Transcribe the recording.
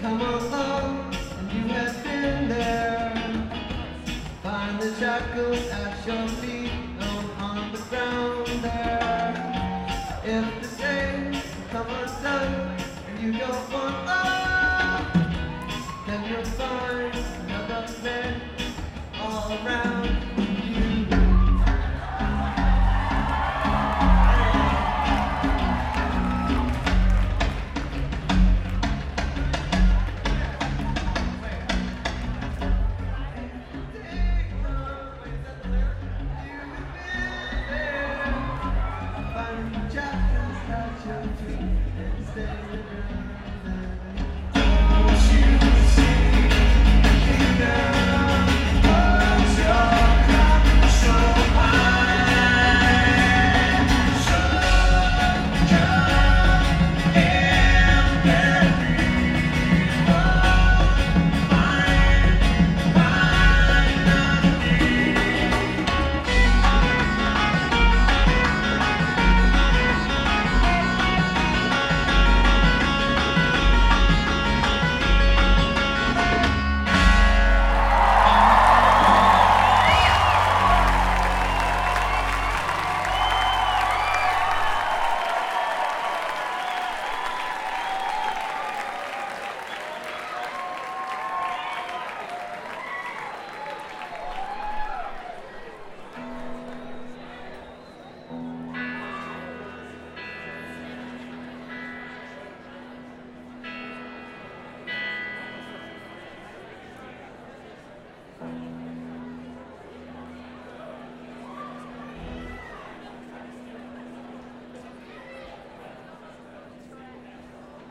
Come along, and you have been there. Find the shackles at your feet.